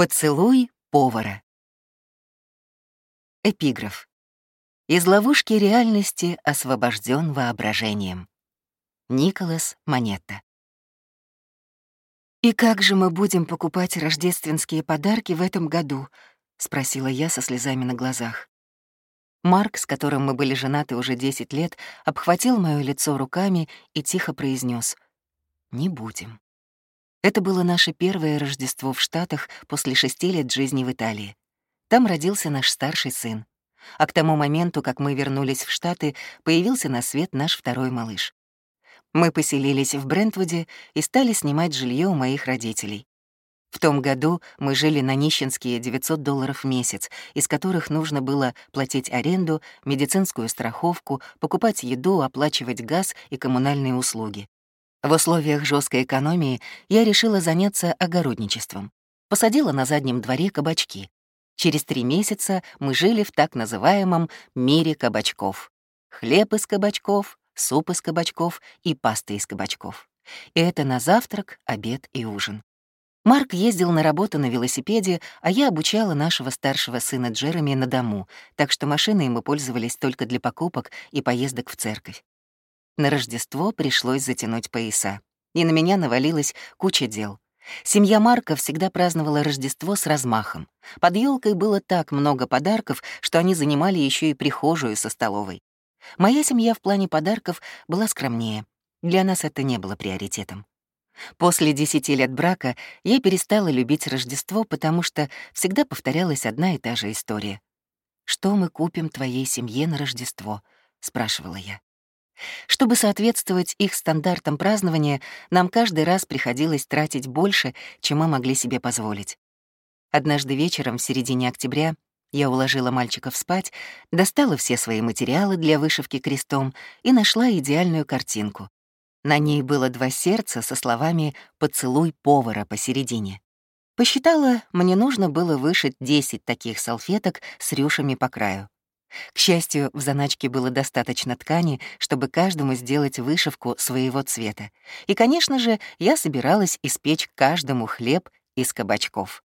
Поцелуй повара. Эпиграф. Из ловушки реальности освобожден воображением. Николас Монетта. «И как же мы будем покупать рождественские подарки в этом году?» — спросила я со слезами на глазах. Марк, с которым мы были женаты уже 10 лет, обхватил моё лицо руками и тихо произнес: «Не будем». Это было наше первое Рождество в Штатах после шести лет жизни в Италии. Там родился наш старший сын. А к тому моменту, как мы вернулись в Штаты, появился на свет наш второй малыш. Мы поселились в Брентвуде и стали снимать жилье у моих родителей. В том году мы жили на нищенские 900 долларов в месяц, из которых нужно было платить аренду, медицинскую страховку, покупать еду, оплачивать газ и коммунальные услуги. В условиях жесткой экономии я решила заняться огородничеством. Посадила на заднем дворе кабачки. Через три месяца мы жили в так называемом «мире кабачков». Хлеб из кабачков, суп из кабачков и паста из кабачков. И это на завтрак, обед и ужин. Марк ездил на работу на велосипеде, а я обучала нашего старшего сына Джереми на дому, так что машиной мы пользовались только для покупок и поездок в церковь. На Рождество пришлось затянуть пояса. И на меня навалилась куча дел. Семья Марка всегда праздновала Рождество с размахом. Под елкой было так много подарков, что они занимали еще и прихожую со столовой. Моя семья в плане подарков была скромнее. Для нас это не было приоритетом. После десяти лет брака я перестала любить Рождество, потому что всегда повторялась одна и та же история. «Что мы купим твоей семье на Рождество?» — спрашивала я. Чтобы соответствовать их стандартам празднования, нам каждый раз приходилось тратить больше, чем мы могли себе позволить. Однажды вечером, в середине октября, я уложила мальчиков спать, достала все свои материалы для вышивки крестом и нашла идеальную картинку. На ней было два сердца со словами «поцелуй повара» посередине. Посчитала, мне нужно было вышить 10 таких салфеток с рюшами по краю. К счастью, в заначке было достаточно ткани, чтобы каждому сделать вышивку своего цвета. И, конечно же, я собиралась испечь каждому хлеб из кабачков.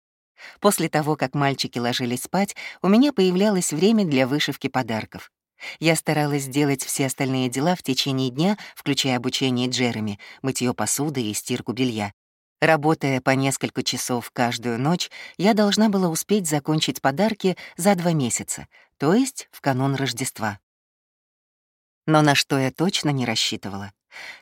После того, как мальчики ложились спать, у меня появлялось время для вышивки подарков. Я старалась сделать все остальные дела в течение дня, включая обучение Джереми, мытье посуды и стирку белья. Работая по несколько часов каждую ночь, я должна была успеть закончить подарки за два месяца, то есть в канун Рождества. Но на что я точно не рассчитывала,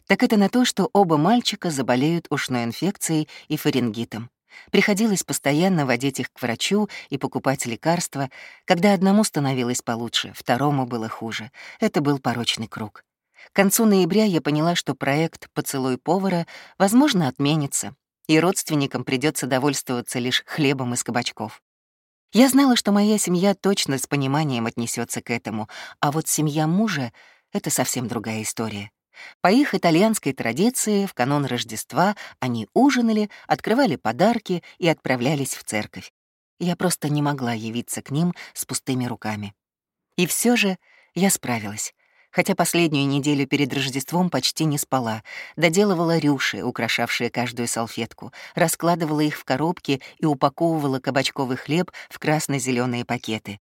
так это на то, что оба мальчика заболеют ушной инфекцией и фарингитом. Приходилось постоянно водить их к врачу и покупать лекарства. Когда одному становилось получше, второму было хуже. Это был порочный круг. К концу ноября я поняла, что проект «Поцелуй повара» возможно отменится, и родственникам придется довольствоваться лишь хлебом из кабачков. Я знала, что моя семья точно с пониманием отнесется к этому, а вот семья мужа — это совсем другая история. По их итальянской традиции в канун Рождества они ужинали, открывали подарки и отправлялись в церковь. Я просто не могла явиться к ним с пустыми руками. И все же я справилась хотя последнюю неделю перед Рождеством почти не спала, доделывала рюши, украшавшие каждую салфетку, раскладывала их в коробки и упаковывала кабачковый хлеб в красно зеленые пакеты.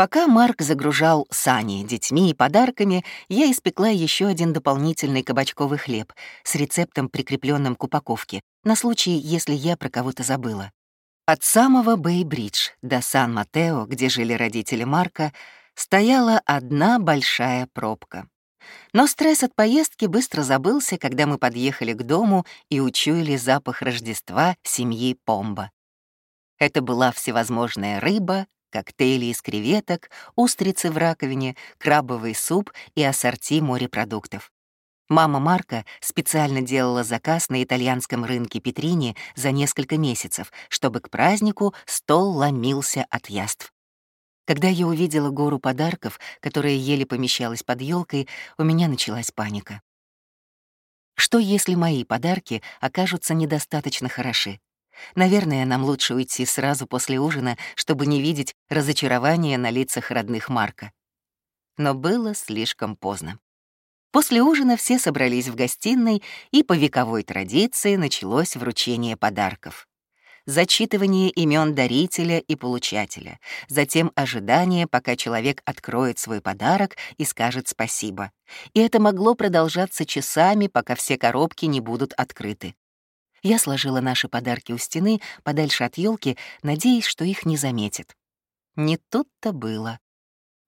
Пока Марк загружал сани детьми и подарками, я испекла еще один дополнительный кабачковый хлеб с рецептом, прикрепленным к упаковке, на случай, если я про кого-то забыла. От самого Бэй-Бридж до Сан-Матео, где жили родители Марка, стояла одна большая пробка. Но стресс от поездки быстро забылся, когда мы подъехали к дому и учуяли запах Рождества семьи Помба. Это была всевозможная рыба, коктейли из креветок, устрицы в раковине, крабовый суп и ассорти морепродуктов. Мама Марка специально делала заказ на итальянском рынке Петрини за несколько месяцев, чтобы к празднику стол ломился от яств. Когда я увидела гору подарков, которая еле помещалась под елкой, у меня началась паника. Что, если мои подарки окажутся недостаточно хороши? Наверное, нам лучше уйти сразу после ужина, чтобы не видеть разочарования на лицах родных Марка. Но было слишком поздно. После ужина все собрались в гостиной, и по вековой традиции началось вручение подарков. Зачитывание имен дарителя и получателя, затем ожидание, пока человек откроет свой подарок и скажет спасибо. И это могло продолжаться часами, пока все коробки не будут открыты. Я сложила наши подарки у стены, подальше от елки, надеясь, что их не заметят. Не тут-то было.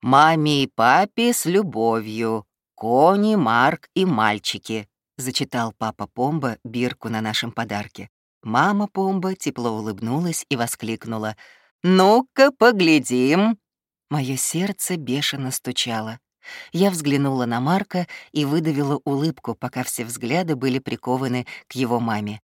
«Маме и папе с любовью. Кони, Марк и мальчики», — зачитал папа Помба бирку на нашем подарке. Мама Помба тепло улыбнулась и воскликнула. «Ну-ка, поглядим!» Мое сердце бешено стучало. Я взглянула на Марка и выдавила улыбку, пока все взгляды были прикованы к его маме.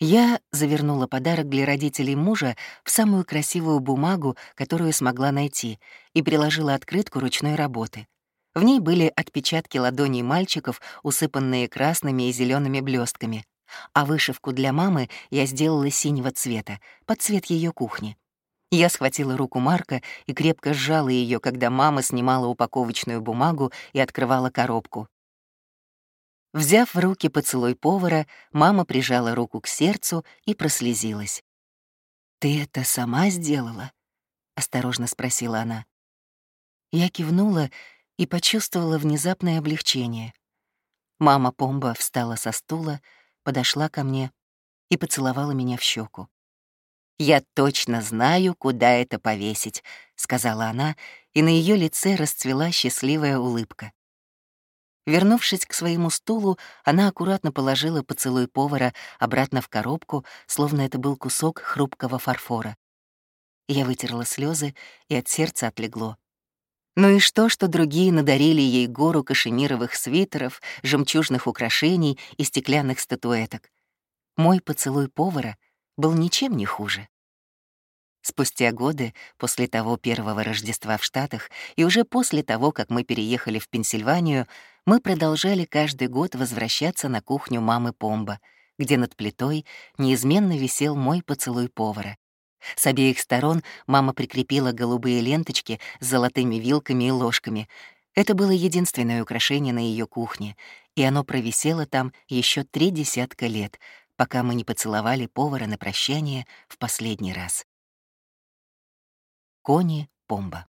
Я завернула подарок для родителей мужа в самую красивую бумагу, которую смогла найти, и приложила открытку ручной работы. В ней были отпечатки ладоней мальчиков, усыпанные красными и зелеными блестками, а вышивку для мамы я сделала синего цвета, под цвет ее кухни. Я схватила руку Марка и крепко сжала ее, когда мама снимала упаковочную бумагу и открывала коробку. Взяв в руки поцелуй повара, мама прижала руку к сердцу и прослезилась. «Ты это сама сделала?» — осторожно спросила она. Я кивнула и почувствовала внезапное облегчение. Мама Помба встала со стула, подошла ко мне и поцеловала меня в щеку. «Я точно знаю, куда это повесить», — сказала она, и на ее лице расцвела счастливая улыбка. Вернувшись к своему стулу, она аккуратно положила поцелуй повара обратно в коробку, словно это был кусок хрупкого фарфора. Я вытерла слезы, и от сердца отлегло. Ну и что, что другие надарили ей гору кашемировых свитеров, жемчужных украшений и стеклянных статуэток? Мой поцелуй повара был ничем не хуже. Спустя годы, после того первого Рождества в Штатах и уже после того, как мы переехали в Пенсильванию, мы продолжали каждый год возвращаться на кухню мамы Помба, где над плитой неизменно висел мой поцелуй повара. С обеих сторон мама прикрепила голубые ленточки с золотыми вилками и ложками. Это было единственное украшение на ее кухне, и оно провисело там еще три десятка лет, пока мы не поцеловали повара на прощание в последний раз. Кони Помба.